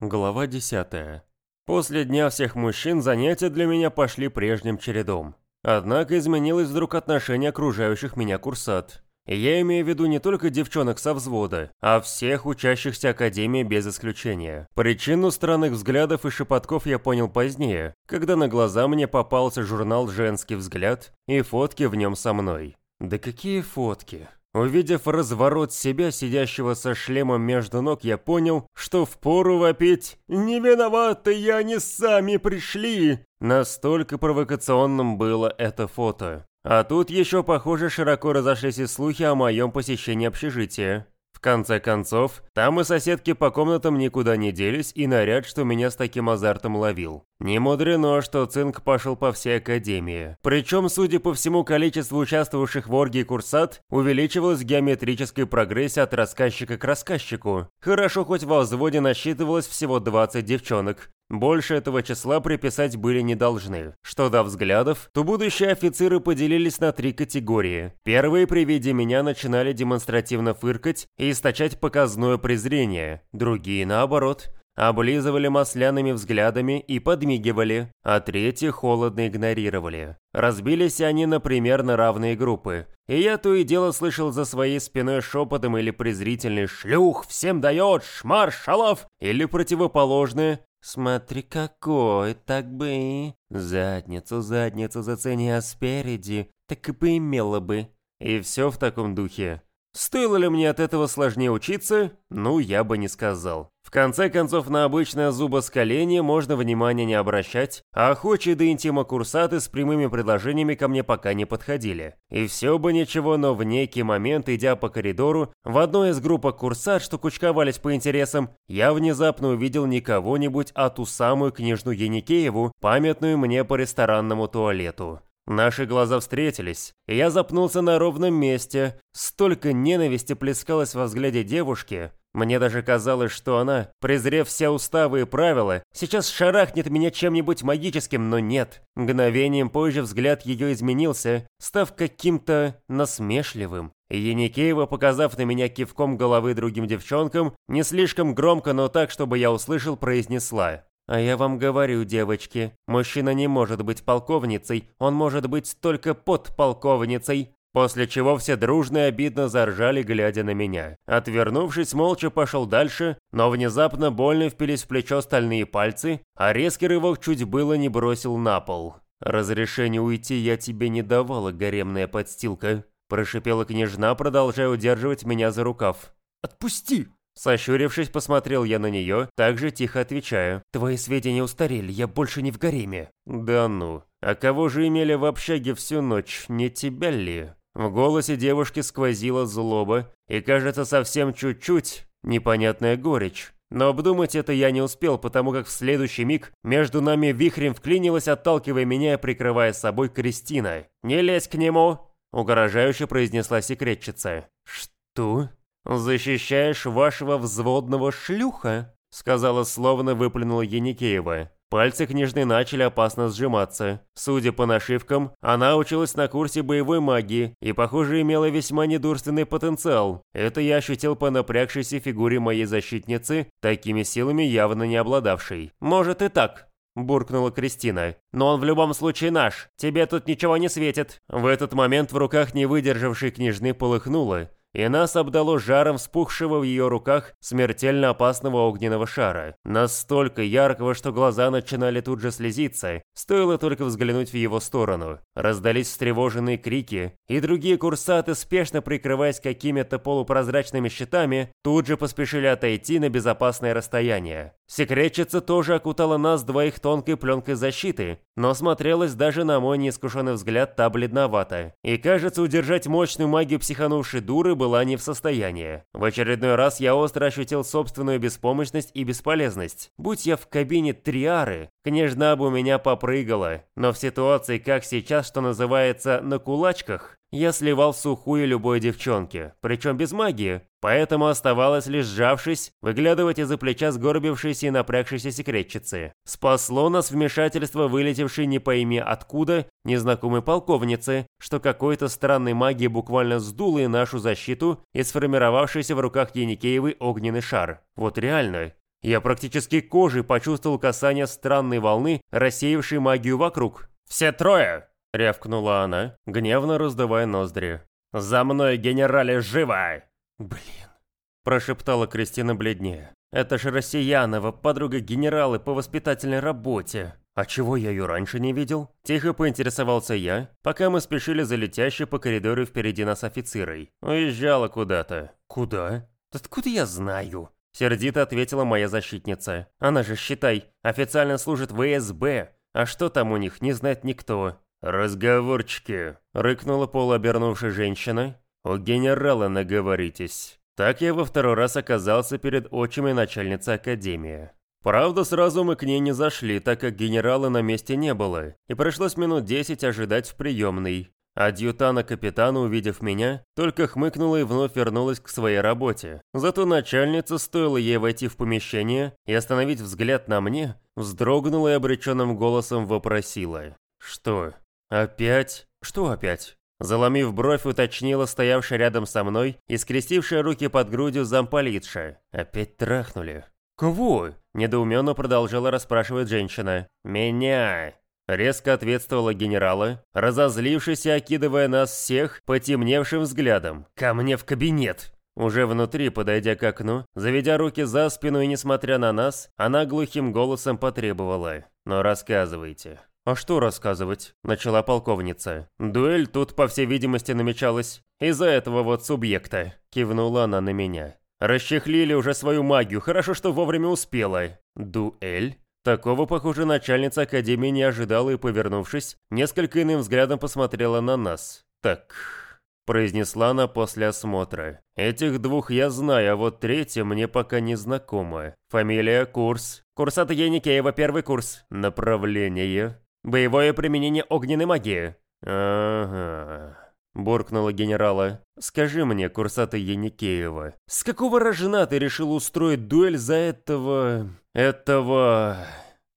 Глава 10. После Дня всех мужчин занятия для меня пошли прежним чередом. Однако изменилось вдруг отношение окружающих меня курсат. Я имею в виду не только девчонок со взвода, а всех учащихся Академии без исключения. Причину странных взглядов и шепотков я понял позднее, когда на глаза мне попался журнал «Женский взгляд» и фотки в нем со мной. Да какие фотки! Увидев разворот себя, сидящего со шлемом между ног, я понял, что впору вопить «Не виноваты я, они сами пришли!» Настолько провокационным было это фото. А тут еще, похоже, широко разошлись и слухи о моем посещении общежития. Конце концов, там и соседки по комнатам никуда не делись, и наряд, что меня с таким азартом ловил. Не мудрено, что цинк пошел по всей академии. Причем, судя по всему, количество участвовавших в оргии курсат увеличивалось в геометрической прогрессии от рассказчика к рассказчику. Хорошо, хоть во взводе насчитывалось всего 20 девчонок. Больше этого числа приписать были не должны. Что до взглядов, то будущие офицеры поделились на три категории. Первые при виде меня начинали демонстративно фыркать и источать показное презрение. Другие, наоборот, облизывали масляными взглядами и подмигивали, а третьи холодно игнорировали. Разбились они на примерно равные группы, и я то и дело слышал за своей спиной шепотом или презрительный «шлюх, всем дает, шмар, шалов!» или противоположное «Смотри какой, так бы задницу, задницу зацени, а спереди, так и поимела бы». И все в таком духе. Стоило ли мне от этого сложнее учиться? Ну, я бы не сказал. Конце концов, на обычное зубоскаление можно внимания не обращать, а охочие до интима курсаты с прямыми предложениями ко мне пока не подходили. И все бы ничего, но в некий момент, идя по коридору, в одной из группок курсат, что кучковались по интересам, я внезапно увидел не кого-нибудь, а ту самую княжну Яникееву, памятную мне по ресторанному туалету. Наши глаза встретились, и я запнулся на ровном месте. Столько ненависти плескалось во взгляде девушки. Мне даже казалось, что она, презрев все уставы и правила, сейчас шарахнет меня чем-нибудь магическим, но нет. Мгновением позже взгляд ее изменился, став каким-то насмешливым. Яникеева, показав на меня кивком головы другим девчонкам, не слишком громко, но так, чтобы я услышал, произнесла. А я вам говорю, девочки, мужчина не может быть полковницей, он может быть только подполковницей. После чего все дружно и обидно заржали, глядя на меня. Отвернувшись, молча пошел дальше, но внезапно больно впились в плечо стальные пальцы, а резкий рывок чуть было не бросил на пол. «Разрешение уйти я тебе не давала, гаремная подстилка», прошипела княжна, продолжая удерживать меня за рукав. «Отпусти!» Сощурившись, посмотрел я на нее, также тихо отвечаю. «Твои сведения устарели, я больше не в гареме». «Да ну, а кого же имели в общаге всю ночь, не тебя ли?» В голосе девушки сквозила злоба, и, кажется, совсем чуть-чуть непонятная горечь. Но обдумать это я не успел, потому как в следующий миг между нами вихрем вклинилась, отталкивая меня и прикрывая собой Кристина. «Не лезь к нему!» – угрожающе произнесла секретчица. «Что?» «Защищаешь вашего взводного шлюха?» — сказала словно выплюнула Еникеева. Пальцы княжны начали опасно сжиматься. Судя по нашивкам, она училась на курсе боевой магии и, похоже, имела весьма недурственный потенциал. Это я ощутил по напрягшейся фигуре моей защитницы, такими силами явно не обладавшей. «Может и так», буркнула Кристина. «Но он в любом случае наш. Тебе тут ничего не светит». В этот момент в руках не выдержавшей княжны полыхнуло, и нас обдало жаром вспухшего в ее руках смертельно опасного огненного шара. Настолько яркого, что глаза начинали тут же слезиться, стоило только взглянуть в его сторону. Раздались встревоженные крики, и другие курсаты, спешно прикрываясь какими-то полупрозрачными щитами, тут же поспешили отойти на безопасное расстояние. Секретчица тоже окутала нас двоих тонкой пленкой защиты, но смотрелась даже на мой неискушенный взгляд та бледновато. И кажется, удержать мощную магию психанувшей дуры была не в состоянии. В очередной раз я остро ощутил собственную беспомощность и бесполезность. Будь я в кабине Триары, княжна бы меня попрыгала. Но в ситуации, как сейчас, что называется, на кулачках, я сливал сухую любой девчонке, причем без магии, поэтому оставалось лишь сжавшись, выглядывать из-за плеча сгорбившейся и напрягшейся секретчицы. Спасло нас вмешательство вылетевшей не пойми откуда незнакомой полковницы, что какой-то странной магией буквально сдуло и нашу защиту и сформировавшийся в руках Еникеевой огненный шар. Вот реально, Я практически кожей почувствовал касание странной волны, рассеявшей магию вокруг. «Все трое!» — рявкнула она, гневно раздавая ноздри. «За мной, генерале, живо!» «Блин!» – прошептала Кристина бледнее. «Это же Россиянова, подруга генерала по воспитательной работе. А чего я ее раньше не видел?» Тихо поинтересовался я, пока мы спешили за летящей по коридору впереди нас офицерой. Уезжала куда-то. «Куда?» «Откуда я знаю?» Сердито ответила моя защитница. «Она же, считай, официально служит в ВСБ. А что там у них, не знает никто». «Разговорчики!» — рыкнула полуобернувшая женщина. «У генерала наговоритесь». Так я во второй раз оказался перед очами начальницы академии. Правда, сразу мы к ней не зашли, так как генерала на месте не было, и пришлось минут десять ожидать в приемной. Адъютана капитана, увидев меня, только хмыкнула и вновь вернулась к своей работе. Зато начальница, стоило ей войти в помещение и остановить взгляд на мне, вздрогнула и обреченным голосом вопросила. «Что? Опять? Что опять?» Заломив бровь, уточнила стоявшая рядом со мной и скрестившая руки под грудью замполитша. Опять трахнули. «Кого?» – недоуменно продолжала расспрашивать женщина. «Меня!» – резко ответствовала генерала, разозлившись и окидывая нас всех потемневшим взглядом. «Ко мне в кабинет!» Уже внутри, подойдя к окну, заведя руки за спину и несмотря на нас, она глухим голосом потребовала. «Но рассказывайте». «А что рассказывать?» – начала полковница. «Дуэль тут, по всей видимости, намечалась. Из-за этого вот субъекта», – кивнула она на меня. «Расчехлили уже свою магию, хорошо, что вовремя успела». «Дуэль?» Такого, похоже, начальница Академии не ожидала и, повернувшись, несколько иным взглядом посмотрела на нас. «Так...» – произнесла она после осмотра. «Этих двух я знаю, а вот третья мне пока не знакома. Фамилия, курс. Курсата Еникеева, первый курс. Направление. Боевое применение огненной магии». «Ага», – буркнула генерала. «Скажи мне, курсата Яникеева, с какого рожна ты решил устроить дуэль за этого... этого...»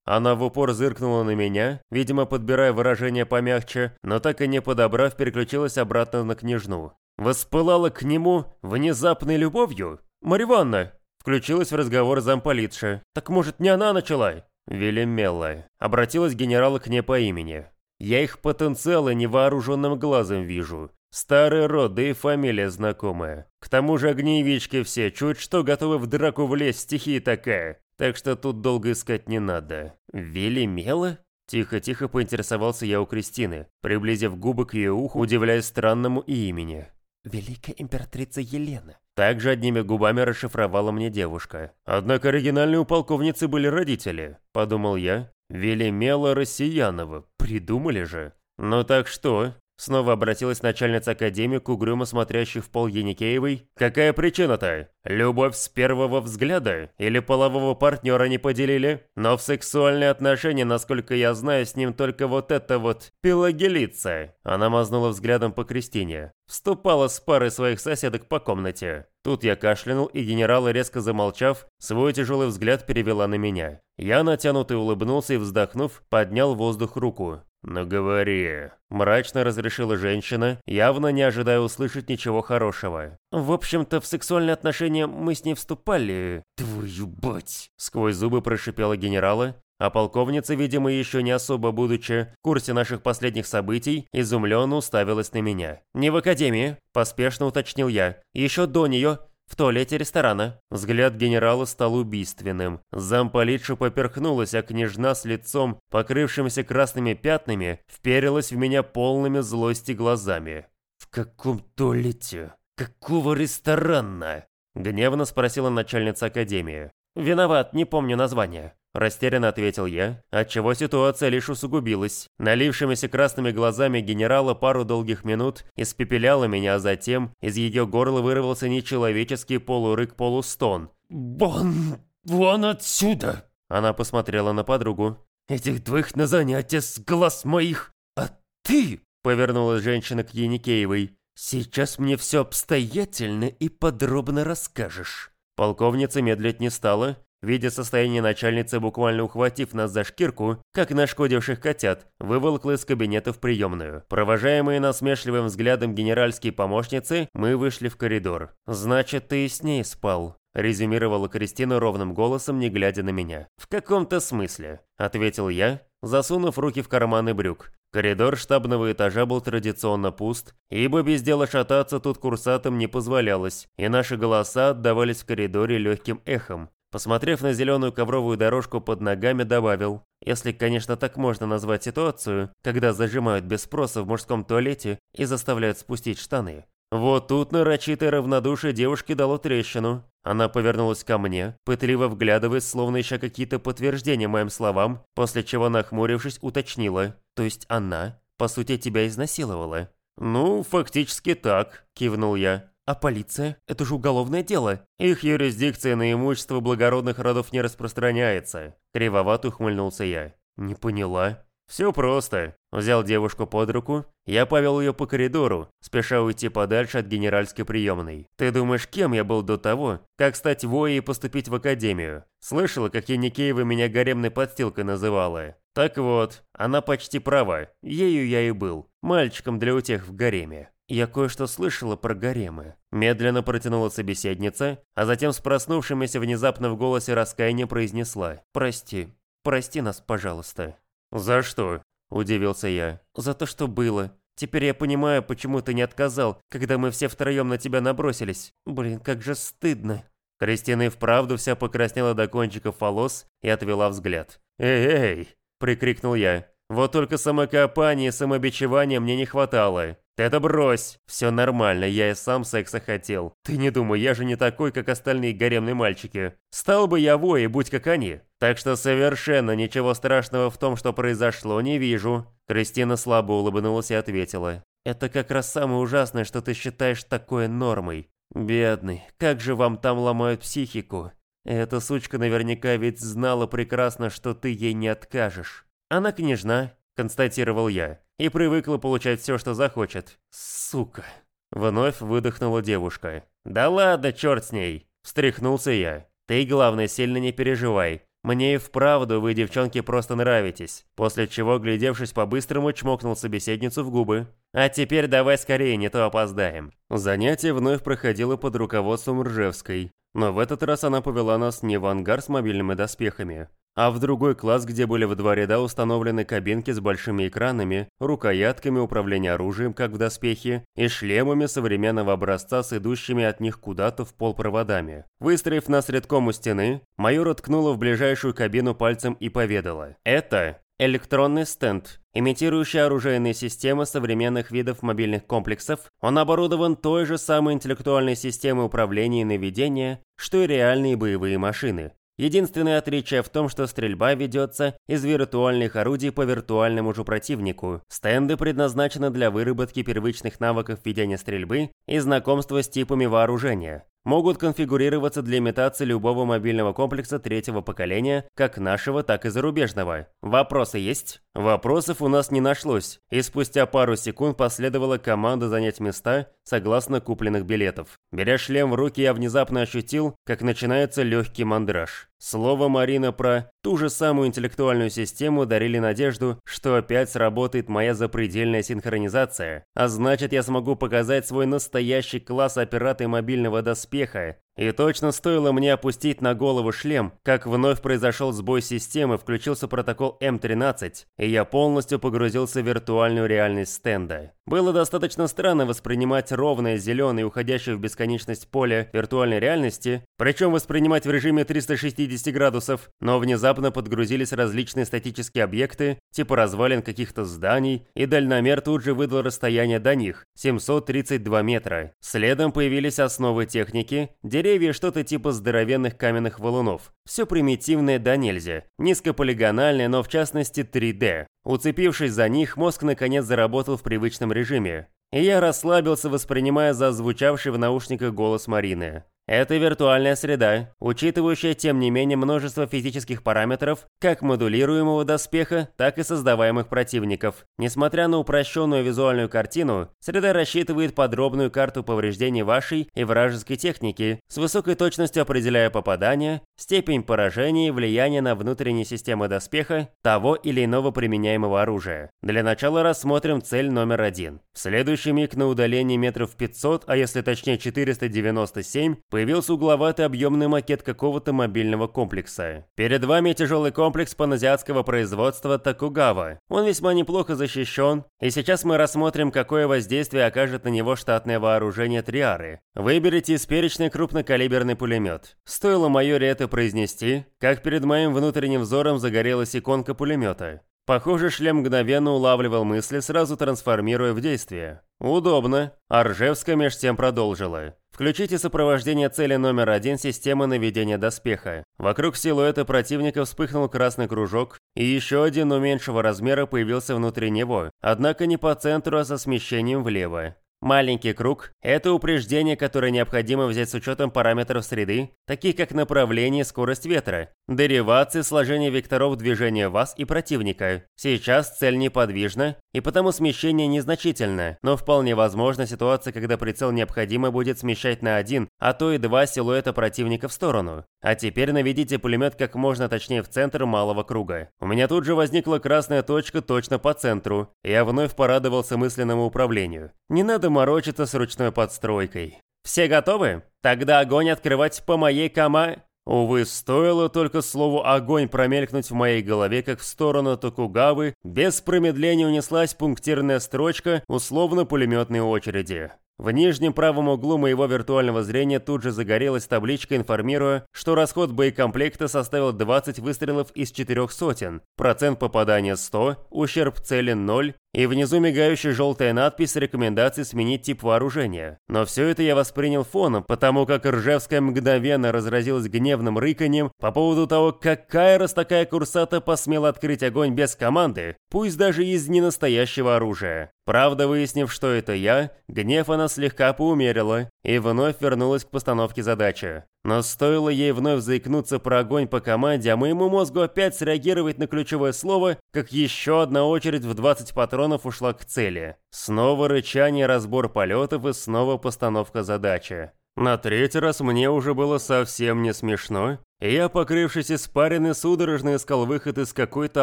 Она в упор зыркнула на меня, видимо, подбирая выражение помягче, но так и не подобрав, переключилась обратно на княжну. Воспылала к нему внезапной любовью? Марья Включилась в разговор замполитша. «Так может, не она начала?» Велимелла. Обратилась генерала к ней по имени. Я их потенциалы невооруженным глазом вижу. Старый род, да и фамилия знакомая. К тому же огневички все, чуть что готовы в драку влезть, стихия такая. Так что тут долго искать не надо. Велимела? Тихо-тихо поинтересовался я у Кристины, приблизив губы к ее уху, удивляясь странному имени. «Великая императрица Елена», также одними губами расшифровала мне девушка. Однако оригинальные у полковницы были родители, подумал я. Велимела Россиянова. Придумали же. Ну так что? Снова обратилась начальница академии к угрюмо смотрящей в пол Еникеевой. «Какая причина-то? Любовь с первого взгляда? Или полового партнера не поделили? Но в сексуальные отношения, насколько я знаю, с ним только вот это вот пелагелица». Она мазнула взглядом по Кристине. Вступала с парой своих соседок по комнате. Тут я кашлянул, и генерал, резко замолчав, свой тяжелый взгляд перевела на меня. Я натянутый улыбнулся и, вздохнув, поднял в воздух руку. «Ну говори», – мрачно разрешила женщина, явно не ожидая услышать ничего хорошего. «В общем-то, в сексуальные отношения мы с ней вступали...» «Твою бать!» – сквозь зубы прошипела генерала, а полковница, видимо, еще не особо будучи в курсе наших последних событий, изумленно уставилась на меня. «Не в академии», – поспешно уточнил я. «Еще до нее в туалете ресторана. Взгляд генерала стал убийственным. Замполитша поперхнулась, а княжна с лицом, покрывшимся красными пятнами, вперилась в меня полными злости глазами. «В каком туалете? Какого ресторана?» Гневно спросила начальница академии. «Виноват, не помню название». Растерянно ответил я, отчего ситуация лишь усугубилась. Налившимися красными глазами генерала пару долгих минут испепеляла меня, а затем из ее горла вырвался нечеловеческий полурык-полустон. «Вон! Вон отсюда!» Она посмотрела на подругу. «Этих двоих на занятия с глаз моих! А ты!» Повернулась женщина к Еникеевой. «Сейчас мне все обстоятельно и подробно расскажешь». Полковница медлить не стала, Видя состояние начальницы, буквально ухватив нас за шкирку, как нашкодивших котят, выволкла из кабинета в приемную. Провожаемые насмешливым взглядом генеральские помощницы, мы вышли в коридор. «Значит, ты с ней спал?» – резюмировала Кристина ровным голосом, не глядя на меня. «В каком-то смысле», – ответил я, засунув руки в карманы брюк. Коридор штабного этажа был традиционно пуст, ибо без дела шататься тут курсатам не позволялось, и наши голоса отдавались в коридоре легким эхом. Посмотрев на зеленую ковровую дорожку под ногами, добавил, если, конечно, так можно назвать ситуацию, когда зажимают без спроса в мужском туалете и заставляют спустить штаны. Вот тут нарочитое равнодушие девушки дало трещину. Она повернулась ко мне, пытливо вглядываясь, словно ища какие-то подтверждения моим словам, после чего, нахмурившись, уточнила. То есть она, по сути, тебя изнасиловала? «Ну, фактически так», – кивнул я. А полиция? Это же уголовное дело. Их юрисдикция на имущество благородных родов не распространяется. Кривовато ухмыльнулся я. Не поняла. Все просто. Взял девушку под руку, я повел ее по коридору, спеша уйти подальше от генеральской приемной. Ты думаешь, кем я был до того, как стать воей и поступить в академию? Слышала, как Яникеева меня гаремной подстилкой называла? Так вот, она почти права, ею я и был, мальчиком для утех в гареме. «Я кое-что слышала про гаремы», – медленно протянула собеседница, а затем с проснувшимися внезапно в голосе раскаяния произнесла «Прости, прости нас, пожалуйста». «За что?» – удивился я. «За то, что было. Теперь я понимаю, почему ты не отказал, когда мы все втроем на тебя набросились. Блин, как же стыдно». Кристина и вправду вся покраснела до кончиков волос и отвела взгляд. «Эй-эй!» – прикрикнул я. «Вот только самокопания и самобичевания мне не хватало. Ты это брось. Все нормально, я и сам секса хотел. Ты не думай, я же не такой, как остальные гаремные мальчики. Стал бы я воей, будь как они. Так что совершенно ничего страшного в том, что произошло, не вижу. Кристина слабо улыбнулась и ответила. Это как раз самое ужасное, что ты считаешь такое нормой. Бедный, как же вам там ломают психику. Эта сучка наверняка ведь знала прекрасно, что ты ей не откажешь. Она княжна, констатировал я и привыкла получать все, что захочет. Сука. Вновь выдохнула девушка. «Да ладно, черт с ней!» Встряхнулся я. «Ты, главное, сильно не переживай. Мне и вправду вы, девчонки, просто нравитесь». После чего, глядевшись по-быстрому, чмокнул собеседницу в губы. «А теперь давай скорее, не то опоздаем». Занятие вновь проходило под руководством Ржевской. Но в этот раз она повела нас не в ангар с мобильными доспехами, а в другой класс, где были в два ряда установлены кабинки с большими экранами, рукоятками управления оружием, как в доспехе, и шлемами современного образца с идущими от них куда-то в пол проводами. Выстроив нас рядком у стены, майор уткнула в ближайшую кабину пальцем и поведала. «Это электронный стенд, имитирующий оружейные системы современных видов мобильных комплексов. Он оборудован той же самой интеллектуальной системой управления и наведения, что и реальные боевые машины. Единственное отличие в том, что стрельба ведется из виртуальных орудий по виртуальному же противнику. Стенды предназначены для выработки первичных навыков ведения стрельбы и знакомства с типами вооружения могут конфигурироваться для имитации любого мобильного комплекса третьего поколения, как нашего, так и зарубежного. Вопросы есть? Вопросов у нас не нашлось, и спустя пару секунд последовала команда занять места согласно купленных билетов. Беря шлем в руки, я внезапно ощутил, как начинается легкий мандраж. Слово Марина про ту же самую интеллектуальную систему дарили надежду, что опять сработает моя запредельная синхронизация, а значит я смогу показать свой настоящий класс оператора мобильного доспеха и точно стоило мне опустить на голову шлем, как вновь произошел сбой системы, включился протокол М13, и я полностью погрузился в виртуальную реальность стенда. Было достаточно странно воспринимать ровное зеленое уходящее в бесконечность поле виртуальной реальности, причем воспринимать в режиме 360 градусов, но внезапно подгрузились различные статические объекты, типа развалин каких-то зданий, и дальномер тут же выдал расстояние до них – 732 метра. Следом появились основы техники, деревья деревья что-то типа здоровенных каменных валунов. Все примитивное да нельзя, низкополигональное, но в частности 3D. Уцепившись за них, мозг наконец заработал в привычном режиме. И я расслабился, воспринимая зазвучавший в наушниках голос Марины. Это виртуальная среда, учитывающая тем не менее множество физических параметров, как модулируемого доспеха, так и создаваемых противников. Несмотря на упрощенную визуальную картину, среда рассчитывает подробную карту повреждений вашей и вражеской техники, с высокой точностью определяя попадания, степень поражения и влияние на внутренние системы доспеха того или иного применяемого оружия. Для начала рассмотрим цель номер один. В следующий миг на удалении метров 500, а если точнее 497, появился угловатый объемный макет какого-то мобильного комплекса. Перед вами тяжелый комплекс паназиатского производства Токугава. Он весьма неплохо защищен, и сейчас мы рассмотрим, какое воздействие окажет на него штатное вооружение Триары. Выберите сперечный крупнокалиберный пулемет. Стоило майоре это произнести, как перед моим внутренним взором загорелась иконка пулемета. Похоже, шлем мгновенно улавливал мысли, сразу трансформируя в действие. Удобно. А Ржевская меж тем продолжила. Включите сопровождение цели номер один системы наведения доспеха. Вокруг силуэта противника вспыхнул красный кружок, и еще один, но меньшего размера, появился внутри него, однако не по центру, а со смещением влево. Маленький круг – это упреждение, которое необходимо взять с учетом параметров среды, таких как направление скорость ветра, деривации сложения векторов движения вас и противника. Сейчас цель неподвижна, и потому смещение незначительно, но вполне возможна ситуация, когда прицел необходимо будет смещать на один, а то и два силуэта противника в сторону. А теперь наведите пулемет как можно точнее в центр малого круга. У меня тут же возникла красная точка точно по центру. Я вновь порадовался мысленному управлению. Не надо морочиться с ручной подстройкой. Все готовы? Тогда огонь открывать по моей кома... Увы, стоило только слову «огонь» промелькнуть в моей голове, как в сторону Токугавы, без промедления унеслась пунктирная строчка условно-пулеметной очереди. В нижнем правом углу моего виртуального зрения тут же загорелась табличка, информируя, что расход боекомплекта составил 20 выстрелов из четырех сотен, процент попадания 100, ущерб цели 0, и внизу мигающая желтая надпись с рекомендацией сменить тип вооружения. Но все это я воспринял фоном, потому как Ржевская мгновенно разразилась гневным рыканьем по поводу того, какая раз такая курсата посмела открыть огонь без команды, пусть даже из ненастоящего оружия. Правда, выяснив, что это я, гнев она слегка поумерила и вновь вернулась к постановке задачи. Но стоило ей вновь заикнуться про огонь по команде, а моему мозгу опять среагировать на ключевое слово, как еще одна очередь в 20 патронов ушла к цели. Снова рычание, разбор полетов и снова постановка задачи. На третий раз мне уже было совсем не смешно, и я, покрывшись испариной, судорожно искал выход из какой-то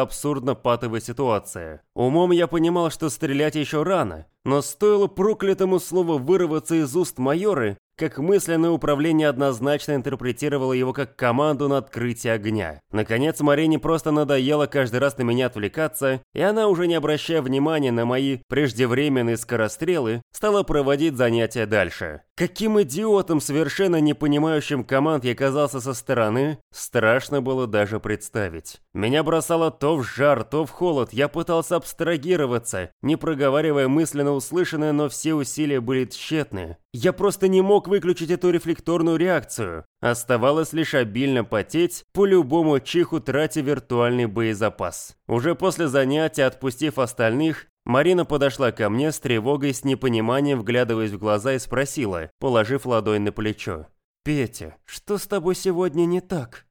абсурдно-патовой ситуации. Умом я понимал, что стрелять еще рано, но стоило проклятому слову вырваться из уст майоры, как мысленное управление однозначно интерпретировало его как команду на открытие огня. Наконец, Марине просто надоело каждый раз на меня отвлекаться, и она, уже не обращая внимания на мои преждевременные скорострелы, стала проводить занятия дальше. Каким идиотом, совершенно не понимающим команд я оказался со стороны, страшно было даже представить. Меня бросало то в жар, то в холод, я пытался абстрагироваться, не проговаривая мысленно услышанное, но все усилия были тщетны. Я просто не мог выключить эту рефлекторную реакцию. Оставалось лишь обильно потеть, по любому чиху тратя виртуальный боезапас. Уже после занятия, отпустив остальных, Марина подошла ко мне с тревогой, с непониманием, вглядываясь в глаза и спросила, положив ладонь на плечо. «Петя, что с тобой сегодня не так?»